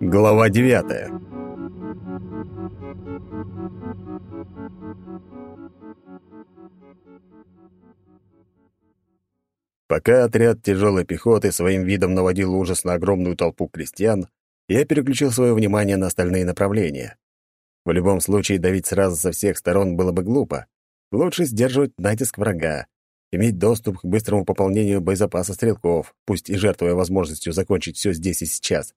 Глава девятая Пока отряд тяжелой пехоты своим видом наводил ужас на огромную толпу крестьян, я переключил свое внимание на остальные направления. В любом случае, давить сразу со всех сторон было бы глупо. Лучше сдерживать натиск врага, иметь доступ к быстрому пополнению боезапаса стрелков, пусть и жертвуя возможностью закончить все здесь и сейчас.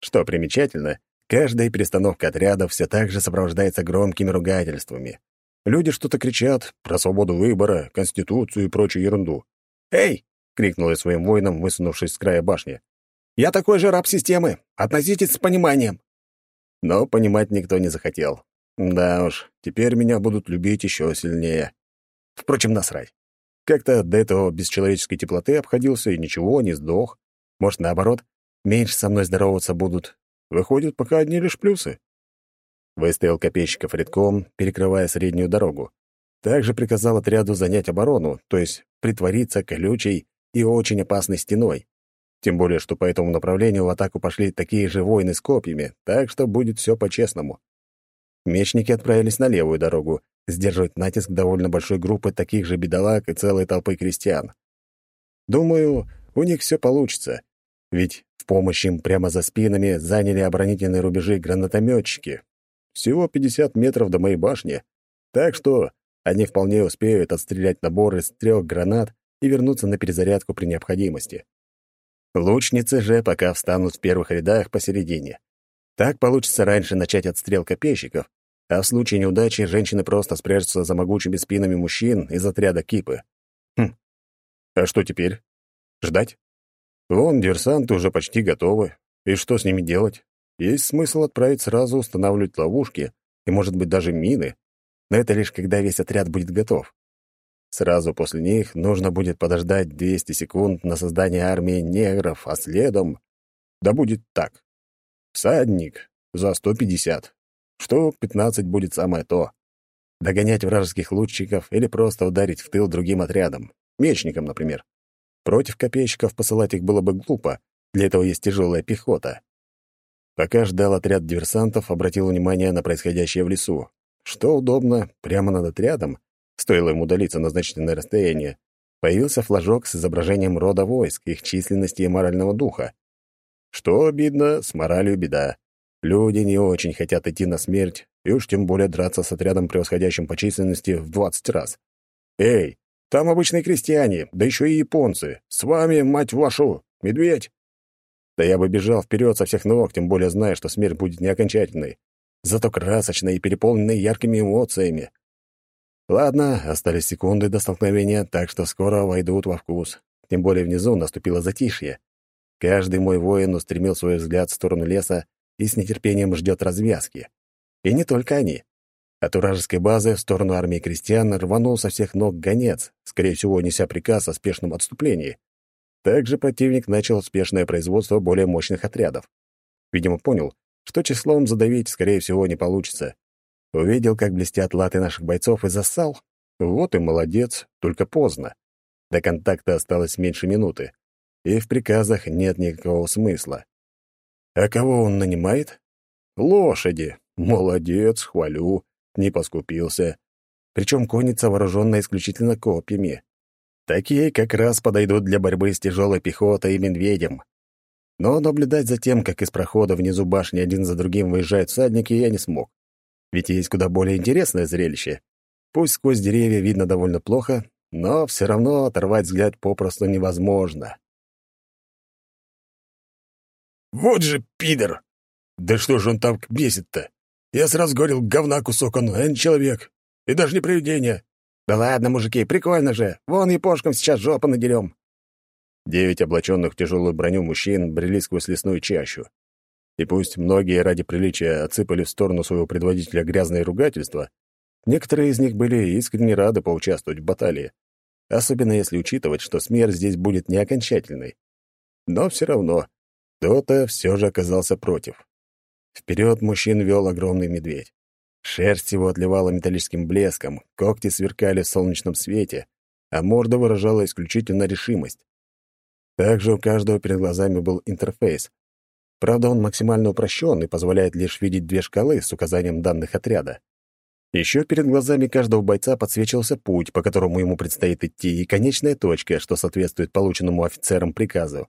Что примечательно, каждая перестановка отрядов все так же сопровождается громкими ругательствами. Люди что-то кричат про свободу выбора, конституцию и прочую ерунду. «Эй!» — крикнул я своим воинам, высунувшись с края башни. «Я такой же раб системы! Относитесь с пониманием!» Но понимать никто не захотел. Да уж, теперь меня будут любить еще сильнее. Впрочем, насрать. Как-то до этого без человеческой теплоты обходился и ничего, не сдох. Может, наоборот, меньше со мной здороваться будут. Выходит, пока одни лишь плюсы. Выставил копейщиков редком, перекрывая среднюю дорогу. Также приказал отряду занять оборону, то есть притвориться колючей и очень опасной стеной. Тем более, что по этому направлению в атаку пошли такие же воины с копьями, так что будет все по-честному. Мечники отправились на левую дорогу, сдерживать натиск довольно большой группы таких же бедолаг и целой толпы крестьян. Думаю, у них все получится, ведь в помощь им прямо за спинами заняли оборонительные рубежи гранатометчики. Всего 50 метров до моей башни, так что они вполне успеют отстрелять набор из трех гранат и вернуться на перезарядку при необходимости. Лучницы же пока встанут в первых рядах посередине. Так получится раньше начать отстрел копейщиков, а в случае неудачи женщины просто спрячутся за могучими спинами мужчин из отряда Кипы. Хм. А что теперь? Ждать? Вон диверсанты уже почти готовы. И что с ними делать? Есть смысл отправить сразу устанавливать ловушки и, может быть, даже мины, но это лишь когда весь отряд будет готов. Сразу после них нужно будет подождать 200 секунд на создание армии негров, а следом... Да будет так. Всадник за 150. Что 15 будет самое то. Догонять вражеских лучников или просто ударить в тыл другим отрядам. Мечникам, например. Против копейщиков посылать их было бы глупо. Для этого есть тяжелая пехота. Пока ждал отряд диверсантов, обратил внимание на происходящее в лесу. Что удобно, прямо над отрядом, стоило ему удалиться на значительное расстояние, появился флажок с изображением рода войск, их численности и морального духа. Что обидно, с моралью беда. Люди не очень хотят идти на смерть, и уж тем более драться с отрядом, превосходящим по численности в двадцать раз. «Эй, там обычные крестьяне, да еще и японцы. С вами, мать вашу, медведь!» Да я бы бежал вперед со всех ног, тем более зная, что смерть будет не окончательной зато красочной и переполненной яркими эмоциями. Ладно, остались секунды до столкновения, так что скоро войдут во вкус. Тем более внизу наступило затишье. Каждый мой воин устремил свой взгляд в сторону леса и с нетерпением ждет развязки. И не только они. От вражеской базы в сторону армии крестьян рванул со всех ног гонец, скорее всего, неся приказ о спешном отступлении. Также противник начал успешное производство более мощных отрядов. Видимо, понял, что числом задавить, скорее всего, не получится. Увидел, как блестят латы наших бойцов и зассал? Вот и молодец, только поздно. До контакта осталось меньше минуты, и в приказах нет никакого смысла. А кого он нанимает? Лошади. Молодец, хвалю, не поскупился. Причем конница вооруженная исключительно копьями. Такие как раз подойдут для борьбы с тяжелой пехотой и медведем. Но наблюдать за тем, как из прохода внизу башни один за другим выезжают всадники, я не смог. Ведь есть куда более интересное зрелище. Пусть сквозь деревья видно довольно плохо, но все равно оторвать взгляд попросту невозможно. «Вот же пидор! Да что же он там бесит-то? Я сразу говорил, говна кусок он, а не человек. И даже не привидение. Да ладно, мужики, прикольно же. Вон япошкам сейчас жопу надерем. Девять облаченных в тяжелую броню мужчин брели сквозь лесную чащу. И пусть многие ради приличия отсыпали в сторону своего предводителя грязные ругательства, некоторые из них были искренне рады поучаствовать в баталии, особенно если учитывать, что смерть здесь будет не окончательной. Но все равно кто-то все же оказался против. Вперед мужчин вел огромный медведь. Шерсть его отливала металлическим блеском, когти сверкали в солнечном свете, а морда выражала исключительно решимость. Также у каждого перед глазами был интерфейс. Правда, он максимально упрощен и позволяет лишь видеть две шкалы с указанием данных отряда. Еще перед глазами каждого бойца подсвечивался путь, по которому ему предстоит идти, и конечная точка, что соответствует полученному офицерам приказу.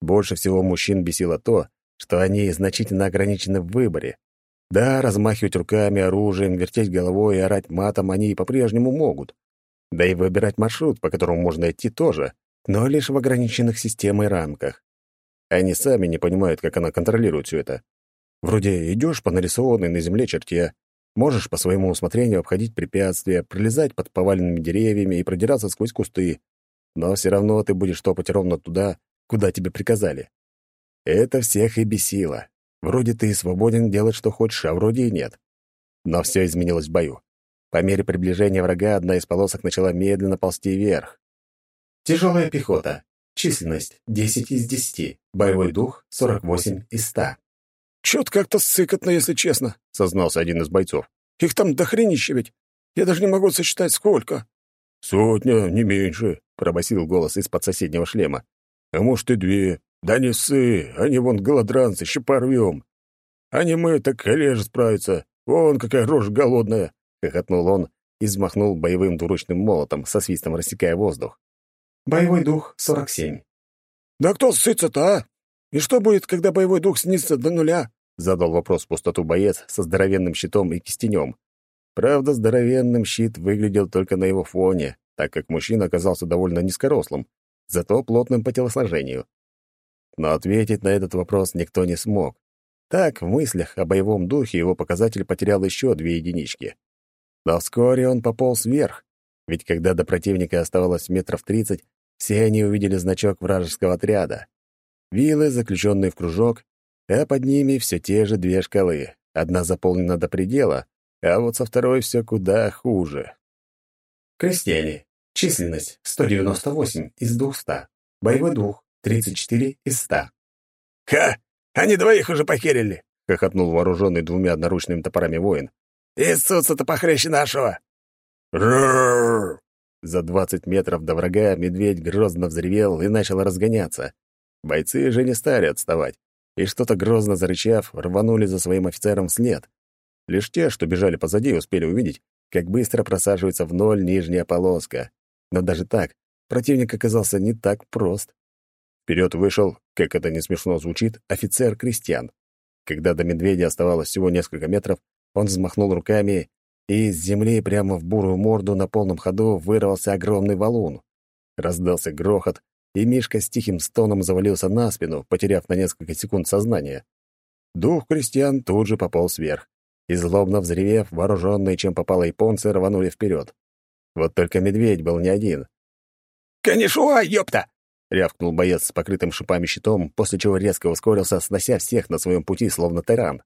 Больше всего мужчин бесило то, что они значительно ограничены в выборе. Да, размахивать руками, оружием, вертеть головой и орать матом они и по-прежнему могут. Да и выбирать маршрут, по которому можно идти, тоже, но лишь в ограниченных системой рамках. Они сами не понимают, как она контролирует все это. Вроде идешь по нарисованной на земле черте, можешь по своему усмотрению обходить препятствия, пролезать под поваленными деревьями и продираться сквозь кусты, но все равно ты будешь топать ровно туда, куда тебе приказали. Это всех и бесило. Вроде ты и свободен делать, что хочешь, а вроде и нет. Но все изменилось в бою. По мере приближения врага одна из полосок начала медленно ползти вверх. Тяжелая пехота. Численность 10 из 10. Боевой дух 48 из 100. «Чё-то как-то сыкотно, если честно», — сознался один из бойцов. «Их там дохренище ведь. Я даже не могу сосчитать, сколько». «Сотня, не меньше», — пробасил голос из-под соседнего шлема. «А может, и две. Да не ссы, они вон голодранцы, еще порвем. Они мы, так коллеж справятся. Вон какая рожа голодная», — хохотнул он и взмахнул боевым двуручным молотом, со свистом рассекая воздух. Боевой дух 47. «Да кто ссытся-то, а? И что будет, когда боевой дух снизится до нуля?» — задал вопрос в пустоту боец со здоровенным щитом и кистенем. Правда, здоровенным щит выглядел только на его фоне, так как мужчина оказался довольно низкорослым, зато плотным по телосложению. Но ответить на этот вопрос никто не смог. Так, в мыслях о боевом духе его показатель потерял еще две единички. Но вскоре он пополз вверх, ведь когда до противника оставалось метров тридцать, все они увидели значок вражеского отряда. Вилы, заключенные в кружок, а под ними все те же две шкалы. Одна заполнена до предела, а вот со второй все куда хуже. Крестьяне. Численность 198 из 200. Боевой дух 34 из 100. «Ха! Они двоих уже похерили!» — хохотнул вооруженный двумя одноручными топорами воин. «И то похлеще нашего!» «Рррррр!» За двадцать метров до врага медведь грозно взревел и начал разгоняться. Бойцы же не стали отставать, и что-то грозно зарычав, рванули за своим офицером вслед. Лишь те, что бежали позади, успели увидеть, как быстро просаживается в ноль нижняя полоска. Но даже так, противник оказался не так прост. Вперед вышел, как это не смешно звучит, офицер-крестьян. Когда до медведя оставалось всего несколько метров, он взмахнул руками, и из земли прямо в бурую морду на полном ходу вырвался огромный валун. Раздался грохот, и Мишка с тихим стоном завалился на спину, потеряв на несколько секунд сознание. Дух крестьян тут же пополз вверх, и, злобно взревев, вооруженные, чем попало японцы, рванули вперед. Вот только медведь был не один. «Конешуа, ёпта!» — рявкнул боец с покрытым шипами щитом, после чего резко ускорился, снося всех на своем пути, словно тиран.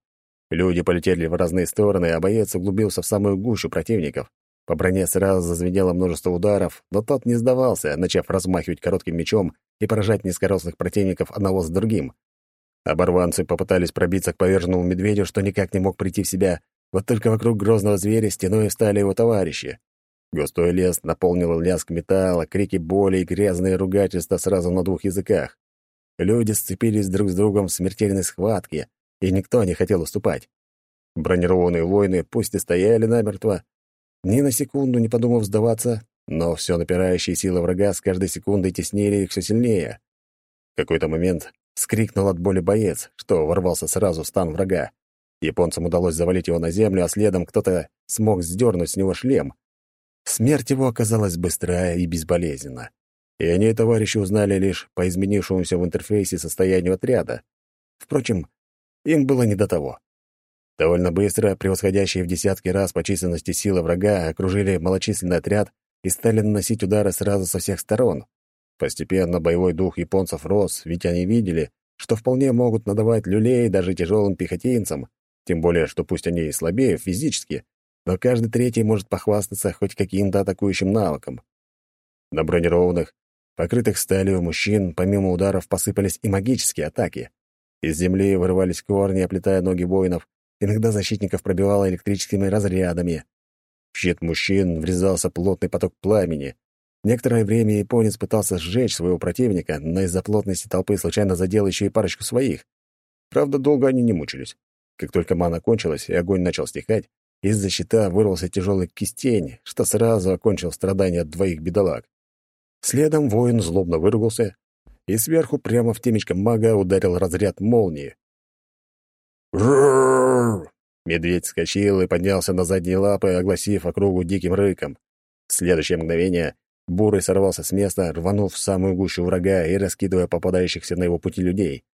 Люди полетели в разные стороны, а боец углубился в самую гущу противников. По броне сразу зазвенело множество ударов, но тот не сдавался, начав размахивать коротким мечом и поражать низкорослых противников одного с другим. Оборванцы попытались пробиться к поверженному медведю, что никак не мог прийти в себя, вот только вокруг грозного зверя стеной стали его товарищи. Густой лес наполнил лязг металла, крики боли и грязные ругательства сразу на двух языках. Люди сцепились друг с другом в смертельной схватке, и никто не хотел уступать. Бронированные воины пусть и стояли намертво, ни на секунду не подумав сдаваться, но все напирающие силы врага с каждой секундой теснили их все сильнее. В какой-то момент вскрикнул от боли боец, что ворвался сразу в стан врага. Японцам удалось завалить его на землю, а следом кто-то смог сдернуть с него шлем. Смерть его оказалась быстрая и безболезненна. И они, товарищи, узнали лишь по изменившемуся в интерфейсе состоянию отряда. Впрочем, им было не до того. Довольно быстро превосходящие в десятки раз по численности силы врага окружили малочисленный отряд и стали наносить удары сразу со всех сторон. Постепенно боевой дух японцев рос, ведь они видели, что вполне могут надавать люлей даже тяжелым пехотинцам, тем более, что пусть они и слабее физически, но каждый третий может похвастаться хоть каким-то атакующим навыком. На бронированных, покрытых сталью мужчин, помимо ударов, посыпались и магические атаки. Из земли вырывались корни, оплетая ноги воинов, иногда защитников пробивало электрическими разрядами. В щит мужчин врезался плотный поток пламени. Некоторое время японец пытался сжечь своего противника, но из-за плотности толпы случайно задел еще и парочку своих. Правда, долго они не мучились. Как только мана кончилась и огонь начал стихать, из-за щита вырвался тяжелый кистень, что сразу окончил страдания двоих бедолаг. Следом воин злобно выругался, и сверху прямо в темечко мага ударил разряд молнии. «Рррррр!» Медведь вскочил и поднялся на задние лапы, огласив округу диким рыком. В следующее мгновение Бурый сорвался с места, рванув в самую гущу врага и раскидывая попадающихся на его пути людей.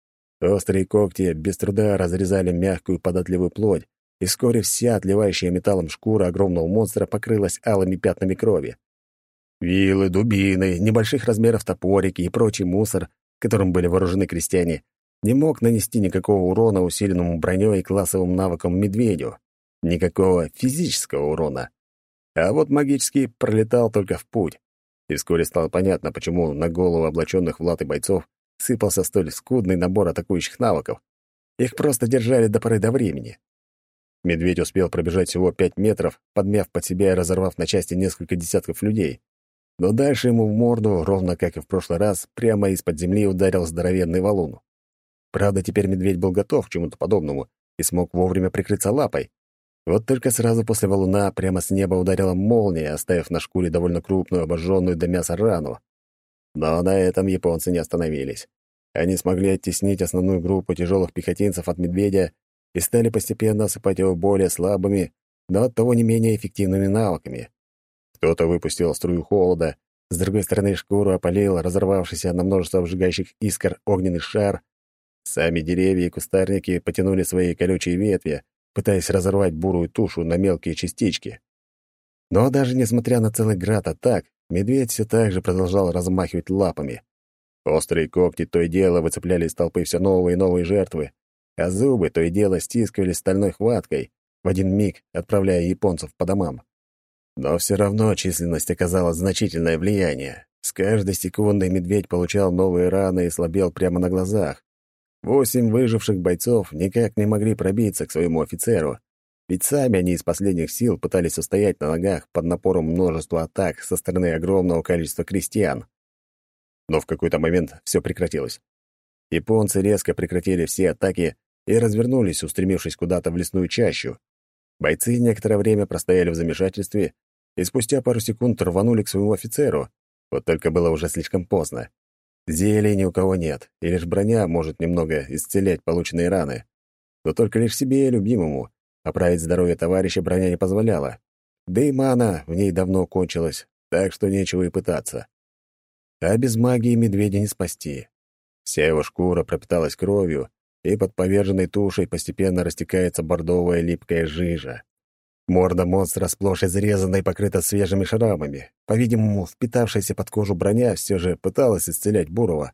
Острые когти без труда разрезали мягкую податливую плоть, и вскоре вся отливающая металлом шкура огромного монстра покрылась алыми пятнами крови. Вилы, дубины, небольших размеров топорики и прочий мусор, которым были вооружены крестьяне, не мог нанести никакого урона усиленному броней и классовым навыкам медведю. Никакого физического урона. А вот магический пролетал только в путь и вскоре стало понятно, почему на голову облаченных в латы бойцов сыпался столь скудный набор атакующих навыков. Их просто держали до поры до времени. Медведь успел пробежать всего пять метров, подмяв под себя и разорвав на части несколько десятков людей. Но дальше ему в морду, ровно как и в прошлый раз, прямо из-под земли ударил здоровенный валун. Правда, теперь медведь был готов к чему-то подобному и смог вовремя прикрыться лапой, вот только сразу после валуна прямо с неба ударила молния, оставив на шкуре довольно крупную, обожженную до мяса рану. Но на этом японцы не остановились. Они смогли оттеснить основную группу тяжелых пехотинцев от медведя и стали постепенно осыпать его более слабыми, но оттого не менее эффективными навыками. Кто-то выпустил струю холода, с другой стороны шкуру опалил разорвавшийся на множество обжигающих искр огненный шар. Сами деревья и кустарники потянули свои колючие ветви, пытаясь разорвать бурую тушу на мелкие частички. Но даже несмотря на целый град атак, медведь все так же продолжал размахивать лапами. Острые когти то и дело выцепляли из толпы все новые и новые жертвы, а зубы то и дело стискивали стальной хваткой, в один миг отправляя японцев по домам. Но все равно численность оказала значительное влияние. С каждой секундой медведь получал новые раны и слабел прямо на глазах. Восемь выживших бойцов никак не могли пробиться к своему офицеру, ведь сами они из последних сил пытались устоять на ногах под напором множества атак со стороны огромного количества крестьян. Но в какой-то момент все прекратилось. Японцы резко прекратили все атаки и развернулись, устремившись куда-то в лесную чащу. Бойцы некоторое время простояли в замешательстве и спустя пару секунд рванули к своему офицеру, вот только было уже слишком поздно. Зелий ни у кого нет, и лишь броня может немного исцелять полученные раны. Но только лишь себе и любимому. Оправить здоровье товарища броня не позволяла. Да и мана в ней давно кончилась, так что нечего и пытаться. А без магии медведя не спасти. Вся его шкура пропиталась кровью, и под поверженной тушей постепенно растекается бордовая липкая жижа. Морда монстра сплошь изрезана и покрыта свежими шрамами. По-видимому, впитавшаяся под кожу броня все же пыталась исцелять Бурова,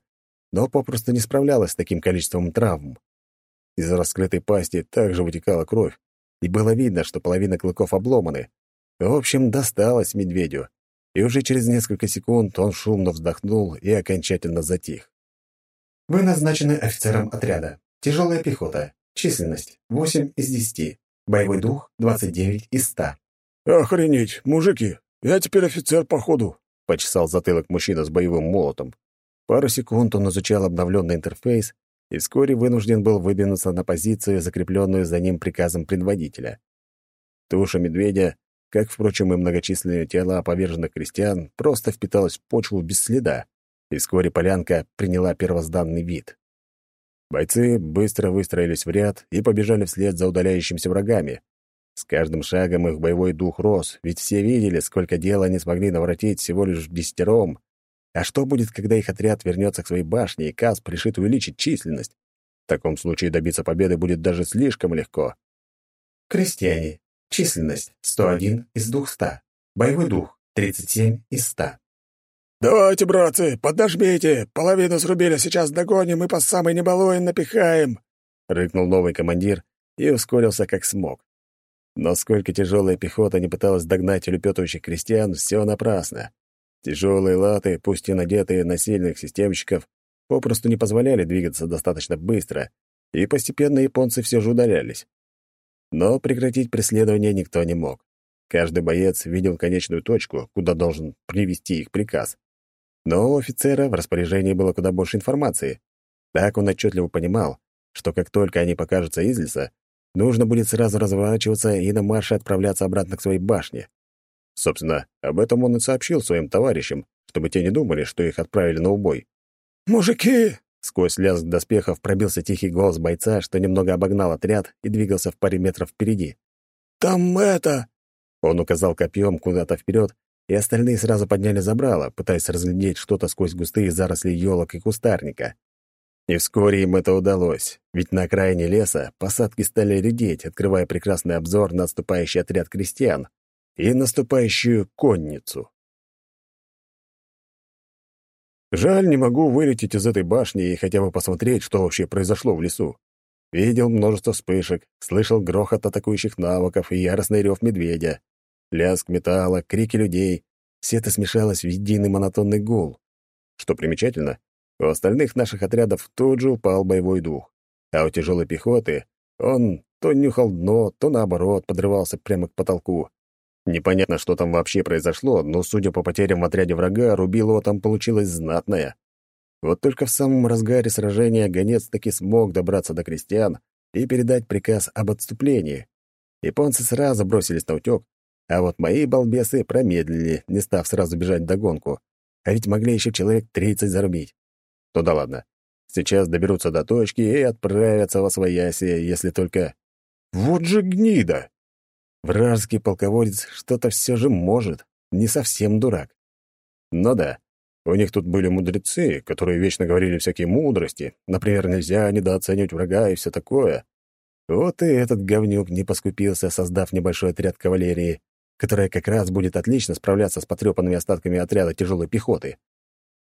но попросту не справлялась с таким количеством травм. Из раскрытой пасти также вытекала кровь, и было видно, что половина клыков обломаны. В общем, досталось медведю, и уже через несколько секунд он шумно вздохнул и окончательно затих. Вы назначены офицером отряда. Тяжелая пехота. Численность 8 из 10. Боевой дух — 29 из 100. «Охренеть, мужики! Я теперь офицер, походу!» — почесал затылок мужчина с боевым молотом. Пару секунд он изучал обновленный интерфейс и вскоре вынужден был выдвинуться на позицию, закрепленную за ним приказом предводителя. Туша медведя, как, впрочем, и многочисленные тела поверженных крестьян, просто впиталась в почву без следа, и вскоре полянка приняла первозданный вид. Бойцы быстро выстроились в ряд и побежали вслед за удаляющимися врагами. С каждым шагом их боевой дух рос, ведь все видели, сколько дела они смогли наворотить всего лишь десятером. А что будет, когда их отряд вернется к своей башне, и Кас решит увеличить численность? В таком случае добиться победы будет даже слишком легко. Крестьяне. Численность 101 из 200. Боевой дух 37 из 100. «Давайте, братцы, подожмите! Половину срубили, сейчас догоним и по самой небалуин напихаем!» — рыкнул новый командир и ускорился как смог. Но сколько тяжелая пехота не пыталась догнать улепетывающих крестьян, все напрасно. Тяжелые латы, пусть и надетые на сильных системщиков, попросту не позволяли двигаться достаточно быстро, и постепенно японцы все же удалялись. Но прекратить преследование никто не мог. Каждый боец видел конечную точку, куда должен привести их приказ. Но у офицера в распоряжении было куда больше информации. Так он отчетливо понимал, что как только они покажутся из леса, нужно будет сразу разворачиваться и на марше отправляться обратно к своей башне. Собственно, об этом он и сообщил своим товарищам, чтобы те не думали, что их отправили на убой. «Мужики!» — сквозь лязг доспехов пробился тихий голос бойца, что немного обогнал отряд и двигался в паре метров впереди. «Там это...» Он указал копьем куда-то вперед, и остальные сразу подняли забрало, пытаясь разглядеть что-то сквозь густые заросли елок и кустарника. И вскоре им это удалось, ведь на окраине леса посадки стали редеть, открывая прекрасный обзор на отступающий отряд крестьян и наступающую конницу. Жаль, не могу вылететь из этой башни и хотя бы посмотреть, что вообще произошло в лесу. Видел множество вспышек, слышал грохот атакующих навыков и яростный рев медведя, лязг металла, крики людей. Все это смешалось в единый монотонный гул. Что примечательно, у остальных наших отрядов тут же упал боевой дух. А у тяжелой пехоты он то нюхал дно, то наоборот подрывался прямо к потолку. Непонятно, что там вообще произошло, но, судя по потерям в отряде врага, Рубилова там получилось знатное. Вот только в самом разгаре сражения гонец таки смог добраться до крестьян и передать приказ об отступлении. Японцы сразу бросились на утёк, а вот мои балбесы промедлили, не став сразу бежать догонку. А ведь могли еще человек тридцать зарубить. Ну да ладно. Сейчас доберутся до точки и отправятся во свояси, если только... Вот же гнида! Вражеский полководец что-то все же может, не совсем дурак. Но да, у них тут были мудрецы, которые вечно говорили всякие мудрости. Например, нельзя недооценивать врага и все такое. Вот и этот говнюк не поскупился, создав небольшой отряд кавалерии, которая как раз будет отлично справляться с потрепанными остатками отряда тяжелой пехоты.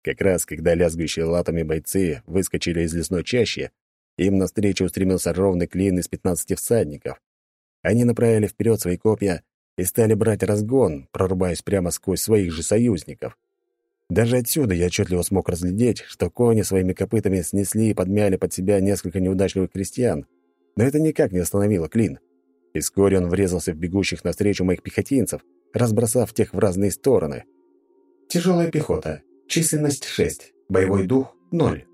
Как раз, когда лязгающие латами бойцы выскочили из лесной чащи, им навстречу устремился ровный клин из пятнадцати всадников. Они направили вперед свои копья и стали брать разгон, прорубаясь прямо сквозь своих же союзников. Даже отсюда я отчетливо смог разглядеть, что кони своими копытами снесли и подмяли под себя несколько неудачливых крестьян, но это никак не остановило клин. И вскоре он врезался в бегущих навстречу моих пехотинцев, разбросав тех в разные стороны. Тяжелая пехота. Численность 6. Боевой дух 0.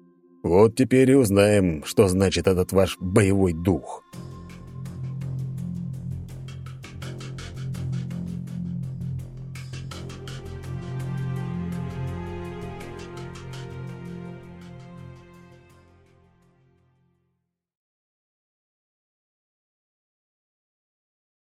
Вот теперь и узнаем, что значит этот ваш боевой дух.